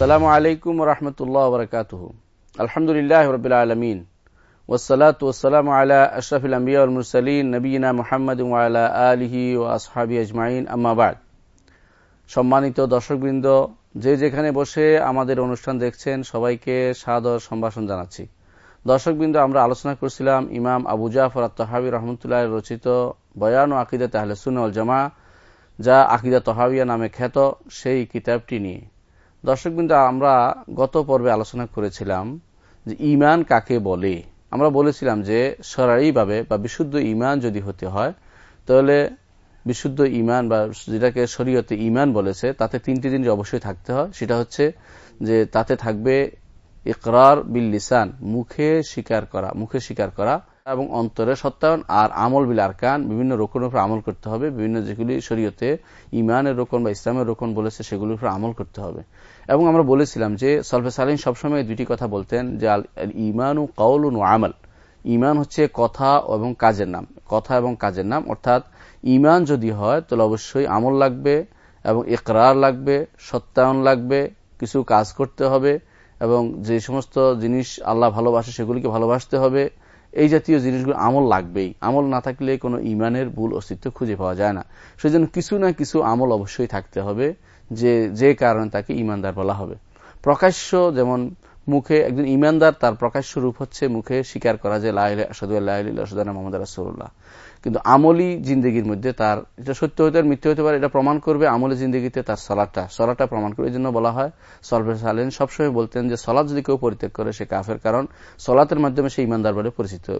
আসসালামু আলাইকুম রহমতুল্লাহ বরকাতহ। আলহামদুলিল্লাহ রবিল আলমিন। ওসালাত ওসালাম আলা আশরাফিল আম্বিয়া মুরসালিন নবীনা মোহাম্মদ আলা আলিহি ও আসহাবি আজমাইন। আম্মাবাদ সম্মানিত দর্শকবৃন্দ, যে যেখানে বসে আমাদের অনুষ্ঠান দেখছেন, সবাইকে সাদর সম্ভাষণ জানাচ্ছি। দর্শকবৃন্দ, আমরা আলোচনা করছিলাম ইমাম আবু জাফর তহাবি রহমতুল্লাহ রচিত বয়ান ও আকিদা তাহলে সুনল জামা যা আকিদা তহাবিয়া নামে খ্যাত, সেই কিতাবটি নিয়ে। দর্শকবৃন্দ, আমরা গত পর্বে আলোচনা করেছিলাম যে ইমান কাকে বলে। আমরা বলেছিলাম যে সরাইভাবে বা বিশুদ্ধ ইমান যদি হতে হয়, তাহলে বিশুদ্ধ ইমান বা যেটাকে শরীয়তে ইমান বলেছে, তাতে তিনটি জিনিস অবশ্যই থাকতে হয়। সেটা হচ্ছে যে তাতে থাকবে ইকরার বিল লিসান মুখে স্বীকার করা, মুখে স্বীকার করা এবং অন্তরে সত্যায়ন আর আমল বিল আরকান, বিভিন্ন রোকনের উপর আমল করতে হবে, বিভিন্ন যেগুলি শরীয়তে ইমানের রোকন বা ইসলামের রোকন বলেছে সেগুলির উপর আমল করতে হবে। এবং আমরা বলেছিলাম যে সলফে সালিন সবসময় দুটি কথা বলতেন যে ইমান ও কৌল ও আমল। ইমান হচ্ছে কথা এবং কাজের নাম, কথা এবং কাজের নাম। অর্থাৎ ইমান যদি হয় তাহলে অবশ্যই আমল লাগবে এবং একরার লাগবে, সত্যায়ন লাগবে, কিছু কাজ করতে হবে এবং যে সমস্ত জিনিস আল্লাহ ভালোবাসে সেগুলিকে ভালোবাসতে হবে, এই জাতীয় জিনিসগুলো আমল লাগবেই। আমল না থাকলে কোনো ইমানের ভুল অস্তিত্ব খুঁজে পাওয়া যায় না। সেজন্য কিছু না কিছু আমল অবশ্যই থাকতে হবে, যে যে কারণে তাকে ইমানদার বলা হবে। প্রকাশ্য যেমন মুখে একজন ইমানদার, তার প্রকাশ্য রূপ হচ্ছে মুখে স্বীকার করা যে লাইলাহ মোহাম্মদ রাসুল্লাহ কিন্তু আমলি জিন্দগির মধ্যে তার, এটা সত্য হতে মৃত্যু হতে পারে, এটা প্রমাণ করবে আমলি জিন্দগিতে তার সলাটটা সলাটটা প্রমাণ করবে, এই জন্য বলা হয়, সলভে সালেন সবসময় বলতেন যে সলাদ যদি কেউ পরিত্যাগ করে, সে কাফের, কারণ সলাতের মাধ্যমে সে ইমানদার বলে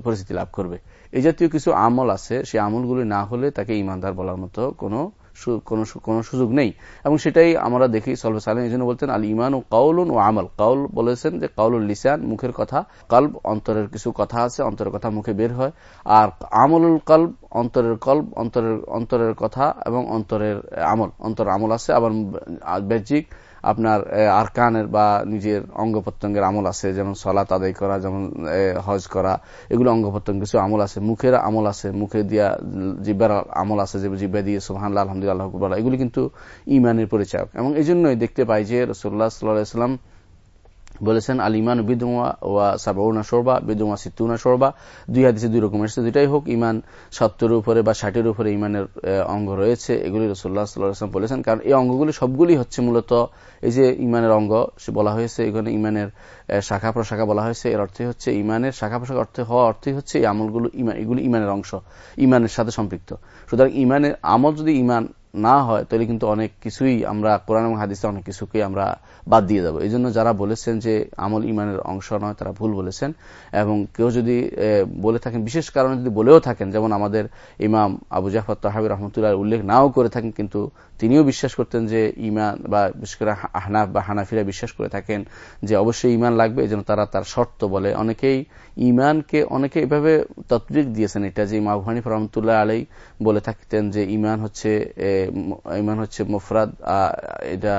পরিচিতি লাভ করবে। এই জাতীয় কিছু আমল আছে সেই আমলগুলি না হলে তাকে ইমানদার বলার মতো কোনো কোনো সুযোগ নেই। এবং সেটাই আমরা দেখি সলভে সালেন এই জন্য বলতেন, আল ইমান ও কাউলুন ও আমল। কাউল বলেছেন যে কাউলুল লিসান মুখের কথা কল্প অন্তরের কিছু কথা আছে, অন্তরের কথা মুখে বের হয়। আর আমলুল কল্প অন্তরের কল্প অন্তরের অন্তরের কথা এবং অন্তরের আমল, অন্তর আমল আছে, আবার বাহ্যিক আপনার আরকানের বা নিজের অঙ্গ প্রত্যঙ্গের আমল আছে, যেমন সলাত আদায় করা, যেমন হজ করা, এগুলো অঙ্গ প্রত্যঙ্গ কিছু আমল আছে, মুখের আমল আছে, মুখে দিয়া জিব্বার আমল আছে, যে জিব্বা দিয়ে সোহান আলহামদুলিল্লাহ এগুলি কিন্তু ইমানের পরিচয় এবং এই জন্যই দেখতে পাই যে রসোল্লা সাল্লাহাম বলেছেন আল ইমান বিদুয়া ওয়া সাবাউনা সরবা বিদুয়া সিতুনা সরবা দুই হাদিসে দুই রকম এসেছে। দুইটাই হোক, ইমান সত্তরের উপরে বা ষাটের উপরে ইমানের অঙ্গ রয়েছে। এগুলি রসুল্লাহ সাল্লাহাম বলেছেন। কারণ এই অঙ্গগুলি সবগুলি হচ্ছে মূলত এই যে ইমানের অঙ্গ, সে বলা হয়েছে, এখানে ইমানের শাখা প্রশাখা বলা হয়েছে। এর অর্থে হচ্ছে ইমানের, শাখা প্রশাখা অর্থে হওয়া অর্থই হচ্ছে এই আমলগুলো এগুলি ইমানের অংশ, ইমানের সাথে সম্পৃক্ত। সুতরাং ইমানের আমল যদি ইমান না হয়, তাহলে কিন্তু অনেক কিছুই আমরা কোরআন এবং হাদিসে অনেক কিছুকে আমরা বাদ দিয়ে দেবো। এই জন্য যারা বলেছেন যে আমল ইমানের অংশ নয়, তারা ভুল বলেছেন। এবং কেউ যদি বলে থাকেন, বিশেষ কারণে যদি বলেও থাকেন, যেমন আমাদের ইমাম আবু জাফর তাহাবি রহমতুল্লাহ উল্লেখ নাও করে থাকেন, কিন্তু তিনিও বিশ্বাস করতেন যে ইমান বা বিশেষ করে হানাফ বা হানাফিরা বিশ্বাস করে থাকেন যে অবশ্যই ইমান লাগবে এই জন্য তারা তার শর্ত বলে। অনেকেই ইমানকে, অনেকে এভাবে তত্ত্বিক দিয়েছেন, এটা যে ইমা হানিফ রহমতুল্লাহ আলাই বলে থাকতেন যে ইমান হচ্ছে ইমান হচ্ছে মুফরাদ এটা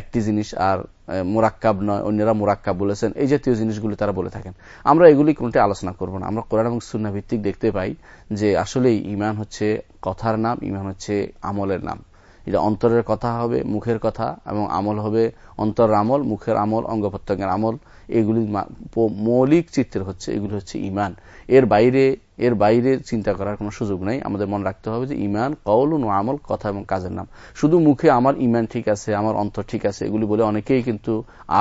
একটি জিনিস, আর মোরাক্কাব নয়, অন্যরা মোরাক্কাব বলেছেন, এই জাতীয় জিনিসগুলি তারা বলে থাকেন। আমরা এগুলি কোনটা আলোচনা করব না। আমরা কোরআন এবং সুন্না ভিত্তিক দেখতে পাই যে আসলেই ইমান হচ্ছে কথার নাম, ইমান হচ্ছে আমলের নাম। এটা অন্তরের কথা হবে, মুখের কথা, এবং আমল হবে অন্তর আমল, মুখের আমল অঙ্গ প্রত্যঙ্গের আমল। এগুলি মৌলিক চিত্রের হচ্ছে, এগুলি হচ্ছে ইমান এর বাইরে এর বাইরে চিন্তা করার কোনো সুযোগ নেই। আমাদের মনে রাখতে হবে যে ইমান কৌল ও আমল, কথা এবং কাজের নাম। শুধু মুখে আমার ইমান ঠিক আছে, আমার অন্তর ঠিক আছে, এগুলি বলে অনেকেই কিন্তু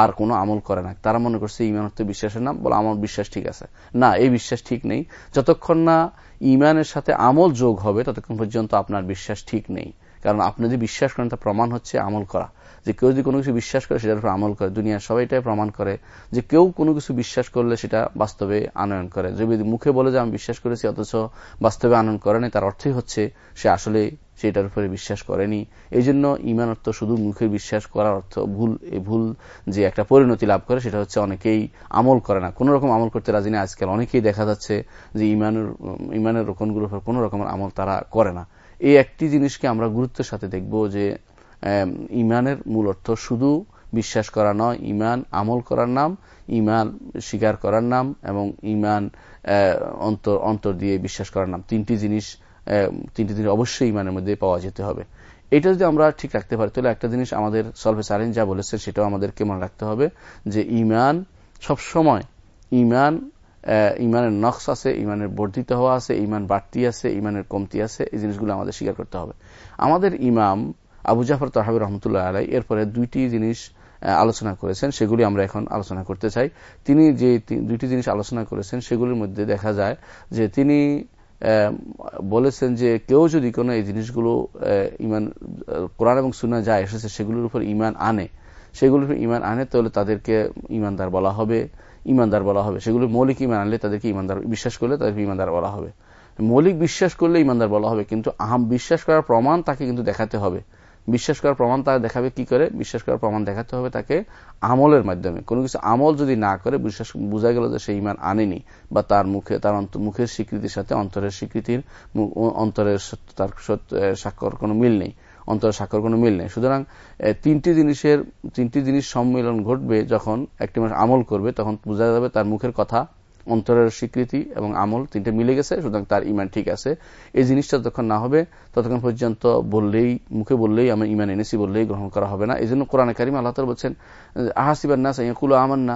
আর কোনো আমল করে না। তারা মনে করছে ইমান হচ্ছে বিশ্বাসের নাম, বলে আমার বিশ্বাস ঠিক আছে। না, এই বিশ্বাস ঠিক নেই। যতক্ষণ না ইমানের সাথে আমল যোগ হবে, ততক্ষণ পর্যন্ত আপনার বিশ্বাস ঠিক নেই। কারণ আপনি যদি বিশ্বাস করেন তা প্রমাণ হচ্ছে আমল করা। যে কেউ যদি কোনো কিছু বিশ্বাস করে, সেটার উপর আমল করে। দুনিয়ার সবাইটাই প্রমাণ করে যে কেউ কোনো কিছু বিশ্বাস করলে সেটা বাস্তবে আনয়ন করে। যদি মুখে বলে যে আমি বিশ্বাস করেছি, অথচ বাস্তবে আনয়ন করেনি তার অর্থই হচ্ছে সে আসলে সেটার উপরে বিশ্বাস করেনি। এই জন্য ইমান অর্থ শুধু মুখে বিশ্বাস করার অর্থ ভুল, এই ভুল যে একটা পরিণতি লাভ করে, সেটা হচ্ছে অনেকেই আমল করে না। কোন রকম আমল করতে রাজি না। আজকাল অনেকেই দেখা যাচ্ছে যে ইমানের ইমানের রোকনগুলোর উপর কোন রকমের আমল তারা করে না। এই একটি জিনিসকে আমরা গুরুত্বের সাথে দেখব যে ইমানের মূল অর্থ শুধু বিশ্বাস করা নয়, ইমান আমল করার নাম, ইমান স্বীকার করার নাম এবং ইমান অন্তর অন্তর দিয়ে বিশ্বাস করার নাম। তিনটি জিনিস তিনটি জিনিস অবশ্যই ইমানের মধ্যে পাওয়া যেতে হবে। এটা যদি আমরা ঠিক রাখতে পারি, তাহলে একটা জিনিস আমাদের সলভে সারেন যা বলেছে সেটাও আমাদেরকে মনে রাখতে হবে যে, ইমান সব সময় ইমান ইমানের নকশ আছে, ইমানের বর্ধিত হওয়া আছে, ইমান বাড়তি আছে, ইমানের কমতি আছে, এই জিনিসগুলো আমাদের স্বীকার করতে হবে। আমাদের ইমাম আবু জাফর তাহাবুর রহমতুল্লাহ আলাই এরপরে দুইটি জিনিস আলোচনা করেছেন, সেগুলি আমরা এখন আলোচনা করতে চাই। তিনি যে দুইটি জিনিস আলোচনা করেছেন, সেগুলির মধ্যে দেখা যায় যে তিনি বলেছেন যে কেউ যদি কোনো এই জিনিসগুলো ইমান কোরআন এবং সুনা যা এসেছে সেগুলোর উপর ইমান আনে, সেগুলোর উপর ইমান আনে, তাহলে তাদেরকে ইমানদার বলা হবে। ইমানদার বলা হবে। সেগুলো মৌলিক ইমান আনলে তাদেরকে ইমানদার বিশ্বাস করলে তাদেরকে ইমানদার বলা হবে। মৌলিক বিশ্বাস করলে ইমানদার বলা হবে, কিন্তু আহাম বিশ্বাস করার প্রমাণ তাকে কিন্তু দেখাতে হবে। বিশ্বাস করার প্রমাণ তারা দেখাবে কি করে? বিশ্বাস করার প্রমাণ দেখাতে হবে তাকে আমলের মাধ্যমে। কোনো কিছু আমল যদি না করে, বিশ্বাস বোঝা গেল যে সে ইমান আনেনি বা তার মুখে, তার মুখের স্বীকৃতির সাথে অন্তরের স্বীকৃতির অন্তরের তার স্বাক্ষর কোনো মিল নেই। অন্তরের স্বাক্ষর কোনো মিল নেই। সুতরাং তিনটি জিনিসের, তিনটি জিনিস সম্মিলন ঘটবে যখন একটি মানুষ আমল করবে, তখন বোঝা যাবে তার মুখের কথা, অন্তরের স্বীকৃতি এবং আমল তিনটে মিলে গেছে, সুতরাং তার ইমান ঠিক আছে। এই জিনিসটা যতক্ষণ না হবে, ততক্ষণ পর্যন্ত বললেই, মুখে বললেই আমার ইমান এনেছি বললেই গ্রহণ করা হবে না। এই জন্য কোরআন কারিম আল্লাহ বলছেন আহাসিবার না কুলো আমার না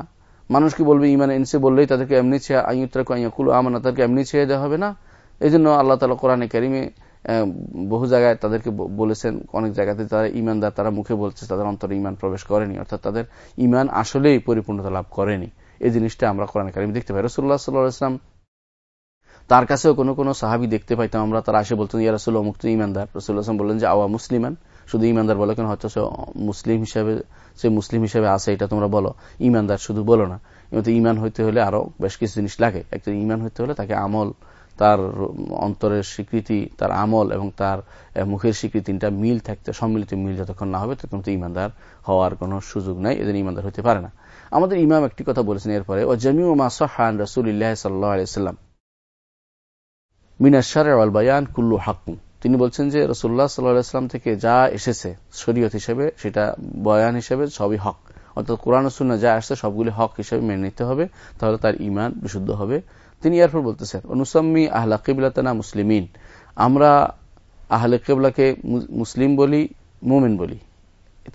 মানুষ কি বলবে, ইমান এনেছে বললেই তাদেরকে এমনি ছেয়ে আইয়ুত্রাকু কুলো আমার না তাদেরকে এমনি ছেয়ে দেওয়া হবে না? এই জন্য আল্লাহ তালা কোরআনে কারিমে বহু জায়গায় তাদেরকে বলেছেন, অনেক জায়গাতে তারা ইমানদার, তারা মুখে বলছে তাদের অন্তরে ইমান প্রবেশ করেনি, অর্থাৎ তাদের ইমান আসলেই পরিপূর্ণতা লাভ করেনি। এই জিনিসটা আমরা কোরআন কারিম দেখতে পাই। রসুল্লাহ সাল্লাহাম তার কাছেও কোনো কোনো সাহাবি দেখতে পাইতাম, আমরা তারা আসে বলতেন ইয়া রসুল্লাহ মুক্ত ইমানদার। রসুল্লাহ বললেন যে, আওয়া মুসলিমান। শুধু ইমানদার বলে কেন, হয়তো সে মুসলিম হিসাবে, সে মুসলিম হিসাবে আছে, এটা তোমরা বলো। ইমানদার শুধু বলো না। ইমান হইতে হলে আরও বেশ কিছু জিনিস লাগে। একটা ইমান হইতে হলে তাকে আমল তার অন্তরের স্বীকৃতি, তার আমল এবং তার মুখের স্বীকৃতিটা মিল থাকতে, সম্মিলিত মিল যতক্ষণ না হবে তখন তো ইমানদার হওয়ার কোন সুযোগ নাই এদের ইমানদার হতে পারে না। আমাদের ইমাম একটি কথা বলেছেন এরপরে ও জামিউ মা সাহান রসুল্লাহ সাল্লাম মিনাশার বায়ান কুল্লু হাকুম তিনি বলছেন যে রসুল্লাহ সাল্লাহাম থেকে যা এসেছে, শরীয়ত হিসেবে সেটা বয়ান হিসেবে সবই হক। অর্থাৎ কোরআন সুন্না যা আসছে সবগুলি হক হিসেবে মেনে নিতে হবে, তাহলে তার ইমান বিশুদ্ধ হবে। তিনি এরপর বলতেছেন, অনুসাম্মি আহলা কিবলাতানা মুসলিমিন। আমরা আহলে কেবলাকে মুসলিম বলি, মোমেন বলি।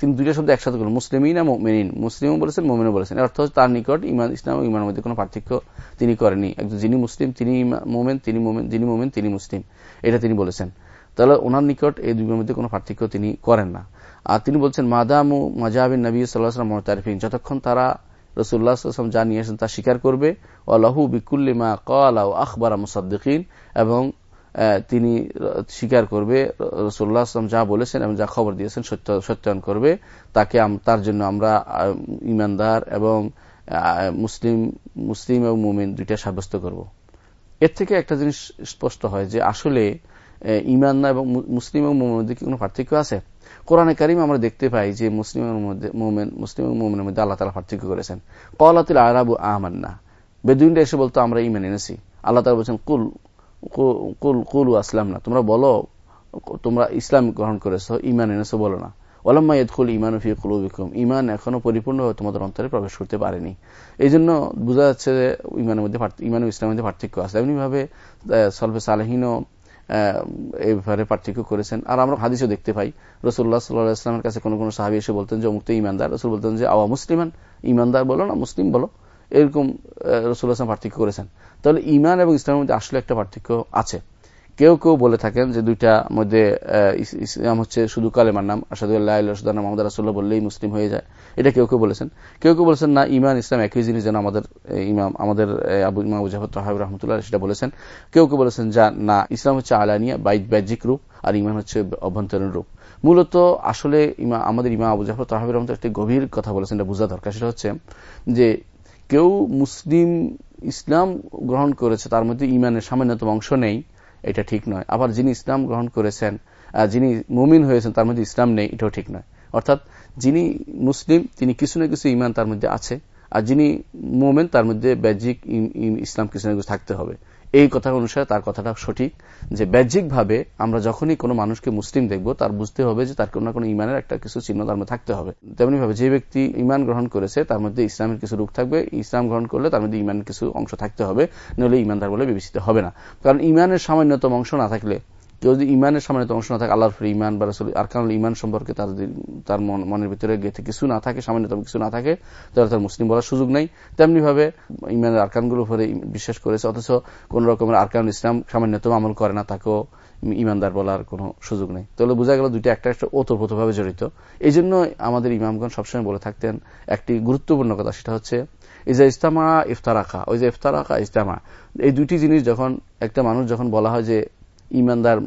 তিনি দুইটা শব্দ একসাথে করলেন মুসলিমই না মোমেনিন। মুসলিমও বলেছেন, মোমেনও বলেছেন। অর্থ হচ্ছে তার নিকট ইমান, ইসলাম ইমানের মধ্যে কোনো পার্থক্য তিনি করেনি একজন যিনি মুসলিম, তিনি মোমেন তিনি মোমেন, যিনি মোমেন, তিনি মুসলিম। এটা তিনি বলেছেন। তাহলে ওনার নিকট এই দুইয়ের মধ্যে কোনো পার্থক্য তিনি করেন না। আর তিনি বলছেন, মাদামু মাজাবিন নবী সাল্লাহাম মহতারিফিন যতক্ষণ তারা রসুল্লাহাম যা নিয়ে তা স্বীকার করবে। ও লাহু বিকুল্লিমা কলা আখবরা মুসাদ্দিন এবং তিনি স্বীকার করবে রসুল্লাহ আসলাম যা বলেছেন এবং যা খবর দিয়েছেন সত্যায়ন করবে। তাকে তার জন্য আমরা ইমানদার এবং মুসলিম মুসলিম এবং মুমিন দুইটা সাব্যস্ত করব। এর থেকে একটা জিনিস স্পষ্ট হয় যে আসলে ইমান এবং মুসলিম এবং মধ্যে কি কোনো পার্থক্য আছে? কোরআনে কারিম আমরা দেখতে পাই যে মুসলিমের মধ্যে, মোমেন মুসলিম মোমেনের মধ্যে আল্লাহ তালা পার্থক্য করেছেন। কলাতুল আরাবু আহমান্না বেদুইনটা এসে বলতো, আমরা ইমান এনেছি। আল্লাহ তালা বলছেন, কুল কুল কুল আসলাম না তোমরা বলো, তোমরা ইসলাম গ্রহণ করেছ ইমান এনেছো বলো না। ইমান এখনও পরিপূর্ণভাবে তোমাদের অন্তরে প্রবেশ করতে পারেনি। এই জন্য বোঝা যাচ্ছে যে ইমানের মধ্যে ইমান ইসলামের মধ্যে পার্থক্য আছে। এমনিভাবে সলফে সালেহীনও ব্যাপারে পার্থক্য করেছেন। আর আমরা হাদিসও দেখতে পাই রসুল্লাহ সাল্লাহ ইসলামের কাছে কোনো কোনো সাহাবি এসে বলতেন, যে মুক্ত ইমানদার রসুল বলতেন যে, আওয়া মুসলিমান। ইমানদার বলো না, মুসলিম বলো। এরকম রসুল্লাহ পার্থক্য করেছেন। তাহলে ইমান এবং ইসলামের মধ্যে আসলে একটা পার্থক্য আছে। কেউ কেউ বলে থাকেন যে দুইটা মধ্যে ইসলাম হচ্ছে শুধু কালেমার নাম আসাদুল্লাহ মোহাম্মদ রাসুল্লাহ বললেই মুসলিম হয়ে যায়। এটা কেউ কেউ বলেছেন। কেউ কেউ বলেছেন, না ইমান ইসলাম একই জিনিস যেন আমাদের ইমাম, আমাদের আবু, ইমাম জাফর তাহাব রহমতুল্লাহ সেটা বলেছেন। কেউ কেউ বলেছেন যা, না, ইসলাম হচ্ছে আলানিয়া বাহ্যিক রূপ, আর ইমান হচ্ছে অভ্যন্তরীণ রূপ। মূলত আসলে ইমা, আমাদের ইমাম আবু জাফর তাহাব রহমত একটি গভীর কথা বলেছেন, এটা বোঝা দরকার। সেটা হচ্ছে যে, কেউ মুসলিম ইসলাম গ্রহণ করেছে, তার মধ্যে ইমানের সামান্যতম অংশ নেই। এটা ঠিক নয়। আবার যিনি ইসলাম গ্রহণ করেছেন যিনি মুমিন হয়েছেন, তার মধ্যে ইসলাম নেই, এটাও ঠিক নয়। অর্থাৎ যিনি মুসলিম, তিনি কিছু না কিছু ইমান তার মধ্যে আছে, আর যিনি মোমেন, তার মধ্যে ব্যাজিক ইসলাম কিছু না কিছু থাকতে হবে। এই কথা অনুসারে তার কথাটা সঠিক, যে বাহ্যিকভাবে আমরা যখনই কোনো মানুষকে মুসলিম দেখব, তার বুঝতে হবে যে তার কোনো না কোনো ইমানের একটা কিছু চিহ্ন তার মধ্যে থাকতে হবে। তেমনি ভাবে যে ব্যক্তি ইমান গ্রহণ করেছে, তার মধ্যে ইসলামের কিছু রূপ থাকবে। ইসলাম গ্রহণ করলে তার মধ্যে ইমানের কিছু অংশ থাকতে হবে, নইলে ইমানদার বলে বিবেচিত হবে না। কারণ ইমানের সামান্যতম অংশ না থাকলে যদি ইমানের সামান্য অংশ না থাকে, আল্লাহর ফিরে ইমান বা রসুল আরকানুল ইমান সম্পর্কে তার তার মনের ভিতরে গেতে কিছু না থাকে সামান্যতম কিছু না থাকে, তাহলে তার মুসলিম বলার সুযোগ নেই। তেমনি ভাবে ইমানের আরকানগুলোর উপরে বিশ্বাস করেছে, অথচ কোন রকমের আরকান ইসলাম সামান্যতম আমল করে না, তাকেও ইমানদার বলার কোনো সুযোগ নেই। তাহলে বোঝা গেল দুইটা একটা একটা ওতপ্রোতভাবে জড়িত। এই জন্য আমাদের ইমামগণ সবসময় বলে থাকতেন, একটি গুরুত্বপূর্ণ কথা, সেটা হচ্ছে যে ইস্তামা ইফতারাখা ওই যে ইফতারাখা ইস্তামা এই দুইটি জিনিস যখন একটা মানুষ যখন বলা হয় যে ইমানদার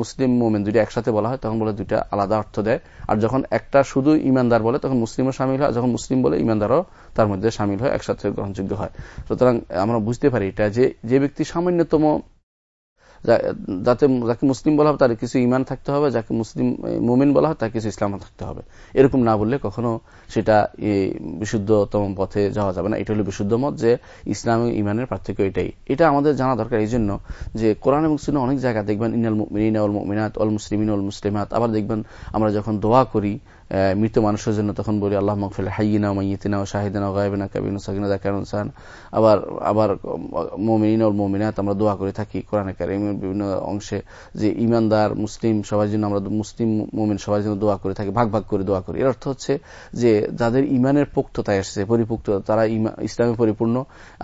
মুসলিম মোমেন দুইটা একসাথে বলা হয়, তখন বলে দুইটা আলাদা অর্থ দেয়। আর যখন একটা শুধু ইমানদার বলে, তখন মুসলিমও সামিল হয় যখন মুসলিম বলে, ইমানদারও তার মধ্যে সামিল হয়, একসাথে গ্রহণযোগ্য হয়। সুতরাং আমরা বুঝতে পারি এটা যে যে ব্যক্তি সামান্যতম যাতে যাকে মুসলিম বলা হবে, তার কিছু ইমান থাকতে হবে, যাকে মুসলিম মুমিন বলা হয়, তার কিছু ইসলাম থাকতে হবে। এরকম না বললে কখনো সেটা বিশুদ্ধতম পথে যাওয়া যাবে না। এটা হলো বিশুদ্ধ মত যে, ইসলাম ইমানের পার্থক্য এটাই। এটা আমাদের জানা দরকার এই জন্য যে, কোরআন এবং সুন্না অনেক জায়গা দেখবেন ইনাল মিনা অল মিনাত অল মুসলিমিন অল মুসলিমাত। আবার দেখবেন আমরা যখন দোয়া করি মৃত মানুষের জন্য তখন বলি আল্লাহ মকফিল হাইনা মাইতিনা শাহিদিনা গায়বিনা কাবিনা সাকিনা দেখান আবার আবার মোমিন ও মোমিনাত আমরা দোয়া করে থাকি কোরআন কারিমের বিভিন্ন অংশে যে ইমানদার, মুসলিম, সবার জন্য আমরা মুসলিম মোমেন সবার জন্য দোয়া করে থাকি, ভাগ ভাগ করে দোয়া করি। এর অর্থ হচ্ছে যে যাদের ইমানের পোক্ততায় আসছে পরিপুক্ত, তারা ইসলামে পরিপূর্ণ।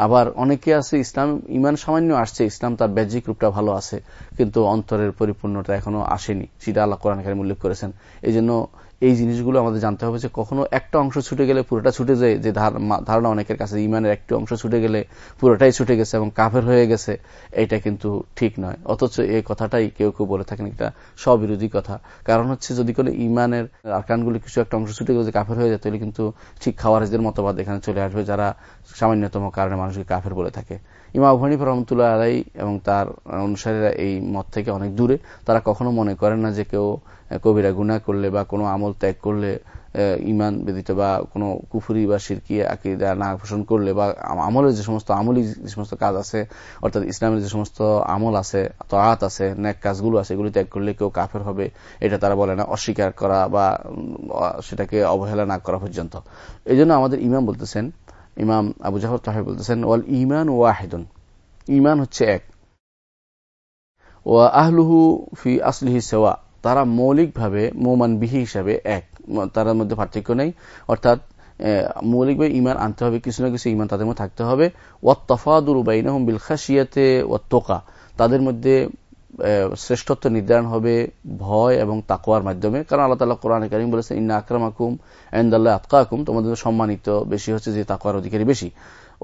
আবার অনেকে আছে, ইসলাম, ইমান সামান্য আসছে, ইসলাম তার ব্যাজিক রূপটা ভালো আছে, কিন্তু অন্তরের পরিপূর্ণতা এখনও আসেনি সেটা আল্লাহ কোরআন কারিম উল্লেখ করেছেন। এই জন্য এই জিনিসগুলো আমাদের জানতে হবে যে কখনো একটা অংশ ছুটে গেলে পুরোটা ছুটে যায়, যে ধারণা অনেকের কাছে ইমানের একটি অংশ ছুটে গেলে পুরোটাই ছুটে গেছে এবং কাফের হয়ে গেছে, এটা কিন্তু ঠিক নয়। অথচ এই কথাটাই কেউ কেউ বলে থাকেন একটা স্ববিরোধী কথা। কারণ হচ্ছে যদি কোনো ইমানের আরকানগুলি কিছু একটা অংশ ছুটে গেলে কাফের হয়ে যায়, তাহলে কিন্তু ঠিক খাওয়ারেজদের মতবাদ এখানে চলে আসবে যারা সামান্যতম কারণে মানুষকে কাফের বলে থাকে। ইমা আবহানিফ রহমতুল্লাহ আলাই এবং তার অনুসারীরা এই মত থেকে অনেক দূরে। তারা কখনো মনে করেন না যে কেউ কবিরা গুণা করলে বা কোনো আমল ত্যাগ করলে ইমান ব্যতীত বা কোনো কুফুরি বা সিরকি আকিদা না পোষণ করলে বা আমলের যে সমস্ত আমলি যে সমস্ত কাজ আছে, অর্থাৎ ইসলামের যে সমস্ত আমল আছে তরাত আছে, ন্যাক কাজগুলো আছে, এগুলি ত্যাগ করলে কেউ কাফের হবে, এটা তারা বলে না, অস্বীকার করা বা সেটাকে অবহেলা না করা পর্যন্ত। এই আমাদের ইমাম বলতেছেন, ইমাম আবু জাহর তাহেব বলতেছেন, ওয়াল ইমান ওয়াহেদুন ইমান হচ্ছে এক। ও আহলুহু ফি আসলিহি সেওয়া তারা মৌলিকভাবে মোমান বিহি হিসাবে এক। তার মধ্যে পার্থক্য নেই। অর্থাৎ মৌলিকভাবে ইমান আনতে হবে, কিছু না কিছু ইমান তাদের মধ্যে থাকতে হবে। ওয়াত তফাদুর বাইনাহম বিল খাসিয়াতে ও তোকা তাদের মধ্যে শ্রেষ্ঠত্ব নির্ধারণ হবে ভয় এবং তাকোয়ার মাধ্যমে। কারণ আল্লাহ তালা কোরআন করিম বলেছেন, ইন্না আকরাম আকুম আন্দাল্লাহ আতকাকুম। তোমাদের সম্মানিত বেশি হচ্ছে যে তাকোয়ার অধিকারী বেশি।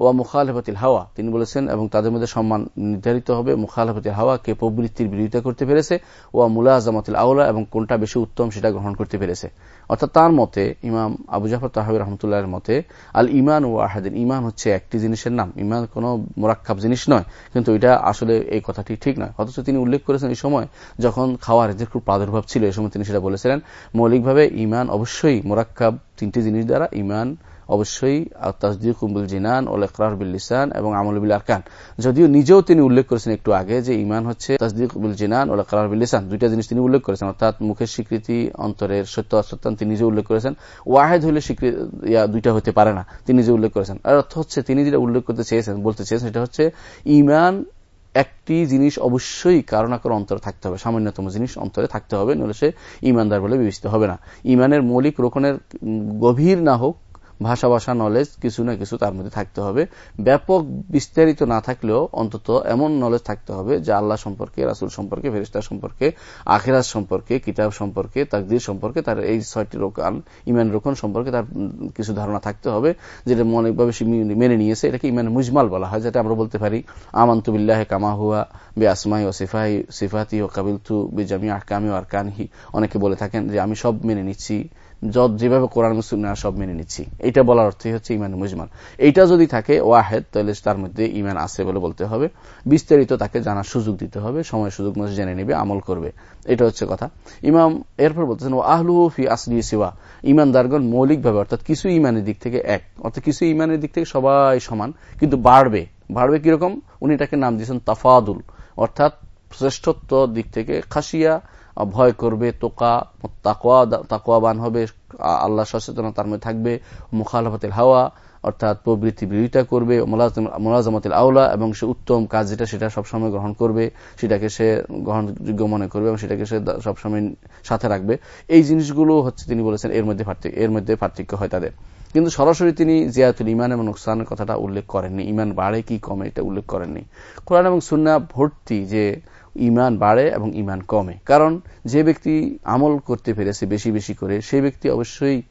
ওয়া মুখালফতিল হাওয়া। তিনি বলেছেন, এবং তাদের মধ্যে সম্মান নির্ধারিত হবে। মুখালফতিল হাওয়া কে প্রবৃত্তির বিরোধিতা করতে পেরেছে। ওয়া মুলা আজামতিল আউলা এবং কোনটা বেশি উত্তম সেটা গ্রহণ করতে পেরেছে। অর্থাৎ তার মতে, ইমাম আবু জাফর তাহাবি রহমতুল্লাহের মতে, আল ইমান ও আহাদিন। ইমান হচ্ছে একটি জিনিসের নাম। ইমান কোন মোরাক্কাব জিনিস নয়, কিন্তু এটা আসলে এই কথাটি ঠিক নয়। অথচ তিনি উল্লেখ করেছেন, এই সময় যখন খাওয়ার এদের খুব প্রাদুর্ভাব ছিল, এই সময় তিনি সেটা বলেছিলেন। মৌলিকভাবে ইমান অবশ্যই মোরাক্কাব তিনটি জিনিস দ্বারা ইমান অবশ্যই তাজদিকুম্বুল জিনান ও লেকরার বিল্লিসান এবং আমলবিল আরকান। যদিও নিজেও তিনি উল্লেখ করেছেন একটু আগে যে ইমান হচ্ছে তাজদিকুল জিনান ও লেকরার বিল্লিসান দুইটা জিনিস তিনি উল্লেখ করেছেন, অর্থাৎ মুখের স্বীকৃতি, অন্তরের সত্য অসত্যান তিনি নিজে উল্লেখ করেছেন। ওয়াহেদ হলে স্বীকৃতি দুইটা হতে পারে না, তিনি নিজে উল্লেখ করেছেন। আর অর্থ হচ্ছে তিনি যেটা উল্লেখ করতে চেয়েছেন, বলতে চেয়েছেন সেটা হচ্ছে ইমান একটি জিনিস অবশ্যই কারও না কারও অন্তরে থাকতে হবে, সামান্যতম জিনিস অন্তরে থাকতে হবে নলে সে ইমানদার বলে বিবেচিত হবে না। ইমানের মৌলিক রোকনের গভীর না হোক ভাষা ভাষা নলেজ কিছু না কিছু তার মধ্যে থাকতে হবে। ব্যাপক বিস্তারিত না থাকলেও অন্তত এমন নলেজ থাকতে হবে যে আল্লাহ সম্পর্কে, রাসুল সম্পর্কে ফেরিস্তা সম্পর্কে আখেরাজ সম্পর্কে, কিতাব সম্পর্কে, তাকদির সম্পর্কে, তার এই ছয়টি রোকান ইমান রোকন সম্পর্কে তার কিছু ধারণা থাকতে হবে যেটা মনেকভাবে মেনে নিয়েছে। এটাকে ইমান মুজমাল বলা হয়, যেটা আমরা বলতে পারি আমান্তুবিল্লাহ কামা হুয়া বে আসমাই ও সিফাহি সিফাতি ও কাবিলতু বে জামি আহকামি ও আরকানহি। অনেকে বলে থাকেন যে আমি সব মেনে নিচ্ছি যেভাবে কোরআন মুসলিম সব মেনে নিচ্ছি। এটা বলার অর্থই হচ্ছে ইমান মুজমান এইটা যদি থাকে ওয়াহেদ, তাহলে তার মধ্যে ইমান আছে বলে বলতে হবে। বিস্তারিত তাকে জানার সুযোগ দিতে হবে, সময় সুযোগ মতো জেনে নেবে, আমল করবে। এটা হচ্ছে কথা। ইমাম এরপর বলতেছেন ও আহলু ফি আসলি সিওয়া। ইমানদারগণ মৌলিকভাবে, অর্থাৎ কিছু ইমানের দিক থেকে এক, অর্থাৎ কিছু ইমানের দিক থেকে সবাই সমান, কিন্তু বাড়বে। বাড়বে কীরকম? উনি এটাকে নাম দিয়েছেন তাফাদুল, অর্থাৎ শ্রেষ্ঠত্ব দিক থেকে খাসিয়া ভয় করবে, তোকা তাকোয়াবান হবে, আল্লাহ সচেতনতা তার মধ্যে থাকবে, মুখালফতের হাওয়া, অর্থাৎ প্রবৃত্তি বিরোধিতা করবে মোলাজমাতিল আউলা এবং সে উত্তম কাজ যেটা সেটা সবসময় গ্রহণ করবে, সেটাকে সে গ্রহণযোগ্য মনে করবে, এবং সেটাকে সে সবসময় সাথে রাখবে। এই জিনিসগুলো হচ্ছে তিনি বলেছেন এর মধ্যে এর মধ্যে পার্থক্য হয় তাদের। কিন্তু সরাসরি তিনি জিয়াতুল ইমান এবং নোকসানের কথাটা উল্লেখ করেননি। ইমান বাড়ে কি কমে এটা উল্লেখ করেননি। কোরআন এবং সুন্না ভর্তি যে ইমান বাড়ে এবং ইমান কমে। কারণ যে ব্যক্তি আমল করতে পেরেছে বেশি বেশি করে সেই ব্যক্তি অবশ্যই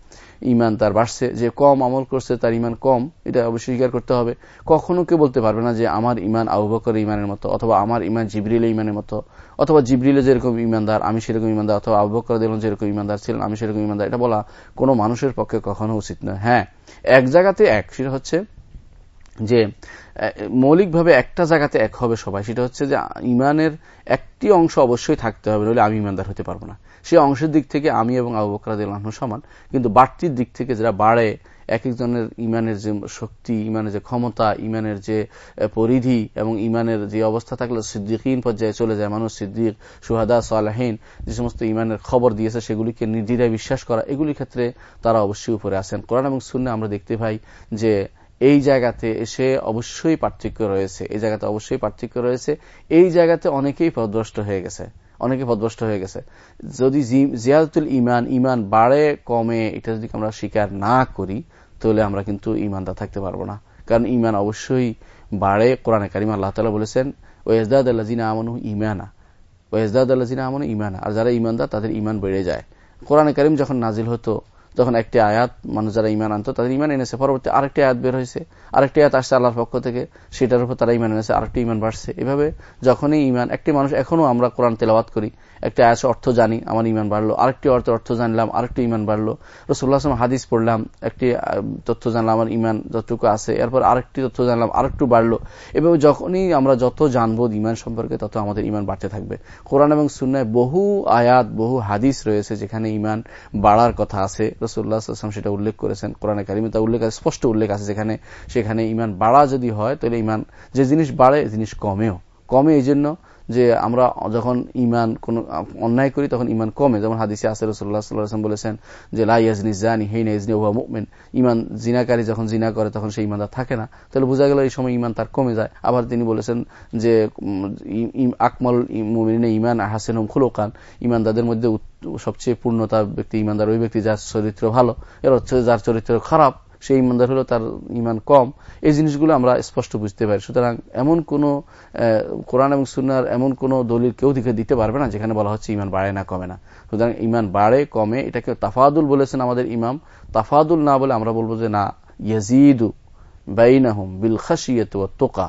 ইমান তার বাড়ছে। যে কম আমল করছে তার ইমান কম, এটা অবশ্যই স্বীকার করতে হবে। কখনো কেউ বলতে পারবে না যে আমার ইমান আবু বকর ইমানের মতো, অথবা আমার ইমান জিবরিল ইমানের মতো, অথবা জিবরিলে যেরকম ইমানদার, আমি সেরকম ইমানদার, অথবা আবু বকর দেখলাম যেরকম ইমানদার ছিলেন, আমি সেরকম ইমানদার। এটা বলা কোনো মানুষের পক্ষে কখনো উচিত নয়। হ্যাঁ এক জায়গাতে এক, সেটা হচ্ছে যে মৌলিকভাবে একটা জায়গাতে এক হবে সবাই, সেটা হচ্ছে যে, ইমানের একটি অংশ অবশ্যই থাকতে হবে, নইলে আমি ইমানদার হতে পারব না। সে অংশের দিক থেকে আমি এবং আবু বকরাদ সমান, কিন্তু বাড়তির দিক থেকে যারা বাড়ে, এক একজনের ইমানের যে শক্তি, ইমানের যে ক্ষমতা, ইমানের যে পরিধি এবং ইমানের যে অবস্থা থাকলে সিদ্দিকহীন পর্যায়ে চলে যায় মানুষ, সিদ্দিক, সুহাদা, সালাহীন, যে সমস্ত ইমানের খবর দিয়েছে, সেগুলিকে নির্দ্বিধায় বিশ্বাস করা, এগুলির ক্ষেত্রে তারা অবশ্যই উপরে আসেন কোরআন এবং শূন্য আমরা দেখতে পাই যে এই জায়গাতে এসে অবশ্যই পার্থক্য রয়েছে। এই জায়গাতে অবশ্যই পার্থক্য রয়েছে। এই জায়গাতে অনেকেই পদভ্রষ্ট হয়ে গেছে। অনেকে পদভ্রষ্ট হয়ে গেছে। যদি জিয়াদতুল ইমান ইমান বাড়ে, কমে, এটা যদি আমরা স্বীকার না করি, তাহলে আমরা কিন্তু ইমানদার থাকতে পারব না। কারণ ইমান অবশ্যই বাড়ে। কোরআনে কারিম আল্লাহ তালা বলেছেন ওয়েজদাদ আল্লাহিনা আমনু ইমানা ওয়েজদাদ আল্লাহিনা আমনু ইমানা আর যারা ইমানদার তাদের ইমান বেড়ে যায়। কোরআনে কারিম যখন নাজিল হতো তখন একটি আয়াত মানুষ যারা ইমান আনতো, তাদের ইমান এনেছে। পরবর্তী আরেকটি আয়াত বের হয়েছে। আরেকটি আয়াত আসছে আল্লাহর পক্ষ থেকে। সেটার উপর তারা ইমান এনেছে, আরেকটি ইমান বাড়ছে। এভাবে যখনই ইমান একটি মানুষ এখনও আমরা কোরআন তেলাওয়াত করি, একটা আয়াস অর্থ জানি, আমার ইমান বাড়লো। আরেকটি অর্থ অর্থ জানলাম, আরেকটি ইমান বাড়লো। রসুল্লাহ হাদিস পড়লাম, একটি তথ্য জানলাম, আমার ইমান যতটুকু আছে। এরপর আরেকটি তথ্য জানলাম, আরেকটু বাড়লো। এভাবে যখনই আমরা যত জানব ইমান সম্পর্কে, তত আমাদের ইমান বাড়তে থাকবে। কোরআন এবং সুন্নায় বহু আয়াত, বহু হাদিস রয়েছে যেখানে ইমান বাড়ার কথা আছে। রসুল্লাহ সেটা উল্লেখ করেছেন, কোরআনে কারিমে তা উল্লেখ আছে, স্পষ্ট উল্লেখ আছে যেখানে, সেখানে ইমান বাড়া যদি হয়, তাহলে ইমান যে জিনিস বাড়ে জিনিস কমেও। কমে এই জন্য যে আমরা যখন ইমান কোন অন্যায় করি, তখন ইমান কমে। যেমন হাদিসে আসে রসুল্লাহাম বলেছেন যে লাইয়াজনি জানি হেইনা ইজনি ওহা মুকমেন ইমান জিনাকারী যখন জিনা করে, তখন সেই ইমানদার থাকে না। তাহলে বোঝা গেল এই সময় ইমান তার কমে যায়। আবার তিনি বলেছেন যে আকমল মুমিনে ইমান হাসেন খুলোকান। ইমানদারদের মধ্যে সবচেয়ে পূর্ণতা ব্যক্তি ইমানদার, ওই ব্যক্তি যার চরিত্র ভালো, এর হচ্ছে যার চরিত্র খারাপ, সেই ইমানদার হলো তার ইমান কম। এই জিনিসগুলো আমরা স্পষ্ট বুঝতে পারি। সুতরাং এমন কোন কোরআন এবং সুনার এমন কোন দলিল কেউ দিকে দিতে পারবে না, যেখানে বলা হচ্ছে ইমান বাড়ে না, কমে না। সুতরাং ইমান বাড়ে, কমে, এটাকে তাফাদুল বলেছেন আমাদের ইমাম। তাফাদুল না বলে আমরা বলব যে না, ইয়াজিদু বাইনাহুম বিল খাসিয়ত তোকা।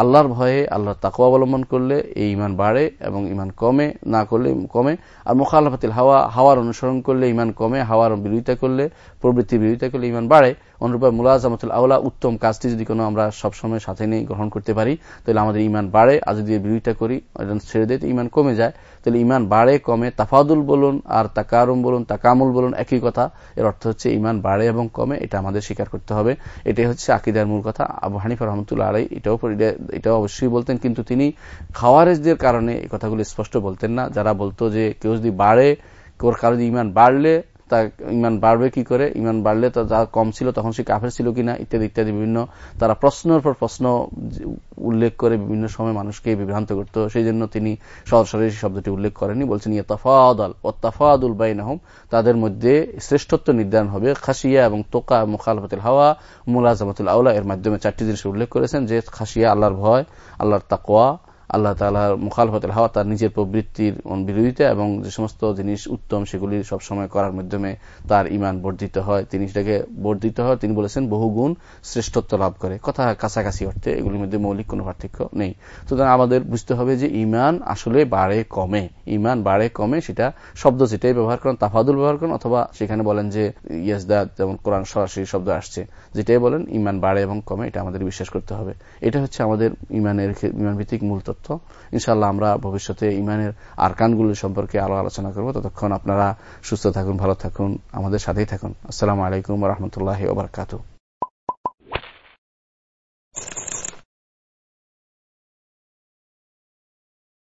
আল্লাহর ভয়ে আল্লাহর তাকু অবলম্বন করলে এই ইমান বাড়ে এবং ইমান কমে, না করলে কমে। আর মোখালাফাতিল হাওয়া, হাওয়ার অনুসরণ করলে ইমান কমে, হাওয়ার বিরোধিতা করলে, প্রবৃত্তি বিরোধিতা করলে ইমান বাড়ে। অনুরূপে মুলাজামতুল আউলা উত্তম কাজটি যদি কোনো আমরা সবসময় সাথে নিয়ে গ্রহণ করতে পারি, তাহলে আমাদের ইমান বাড়ে। আর যদি বিরোধিতা করি ছেড়ে দিয়ে ইমান কমে যায়, তাহলে ইমান বাড়ে, কমে। তাফাদুল বলুন আর তাকারুম বলুন, তাকামুল বলুন, একই কথা। এর অর্থ হচ্ছে ইমান বাড়ে এবং কমে, এটা আমাদের স্বীকার করতে হবে। এটাই হচ্ছে আকিদার মূল কথা। আবু হানিফা রহমতুল্লাহ আলাই এটাও এটাও অবশ্যই বলতেন, কিন্তু তিনি খাওয়ারেজদের কারণে এই কথাগুলো স্পষ্ট বলতেন না। যারা বলতো যে কেউ যদি বাড়ে কেউ কারও ইমান বাড়লে তা ইমান বাড়বে কি করে? ইমান বাড়লে তো যা কম ছিল তখন সে কাফের ছিল কিনা, ইত্যাদি ইত্যাদি বিভিন্ন তারা প্রশ্নের পর প্রশ্ন উল্লেখ করে বিভিন্ন সময় মানুষকে বিভ্রান্ত করত। সেই জন্য তিনি সরাসরি শব্দটি উল্লেখ করেনি বলছেন ইয়ে তফাদল ও তফাদুল বাইনাহম তাদের মধ্যে শ্রেষ্ঠত্ব নির্ধারণ হবে। খাসিয়া এবং তোকা, মুখালফতুল হাওয়া, মুলাজামতুল আউলা এর মাধ্যমে চারটি জিনিস উল্লেখ করেছেন, যে খাসিয়া আল্লাহর ভয়, আল্লাহর তাকোয়া আল্লাহ তালার মুখালফতের হাওয়া তার নিজের প্রবৃত্তির বিরোধিতা এবং যে সমস্ত জিনিস উত্তম সেগুলি সবসময় করার মাধ্যমে তার ইমান বর্ধিত হয়। তিনি সেটাকে বর্ধিত হয়। তিনি বলেছেন, বহুগুণ শ্রেষ্ঠত্ব লাভ করে। কথা কাছাকাছি অর্থে এগুলির মধ্যে মৌলিক কোনো পার্থক্য নেই। সুতরাং আমাদের বুঝতে হবে যে ইমান আসলে বাড়ে কমে। ইমান বাড়ে কমে সেটা শব্দ যেটাই ব্যবহার করেন, তাফাদুল ব্যবহার করেন, অথবা সেখানে বলেন যে ইয়াসদাদ যেমন কোরআন সরাসরি শব্দ আসছে, যেটাই বলেন ইমান বাড়ে এবং কমে, এটা আমাদের বিশ্বাস করতে হবে। এটা হচ্ছে আমাদের ইমানের ইমান ভিত্তিক মূল তথ্য ইনশাল্লাহ আমরা ভবিষ্যতে ইমানের আরকানগুলো সম্পর্কে আরও আলোচনা করব। ততক্ষণ আপনারা সুস্থ থাকুন, ভালো থাকুন, আমাদের সাথেই থাকুন। আসসালামু আলাইকুম রহমতুল্লাহ ওবরকাতু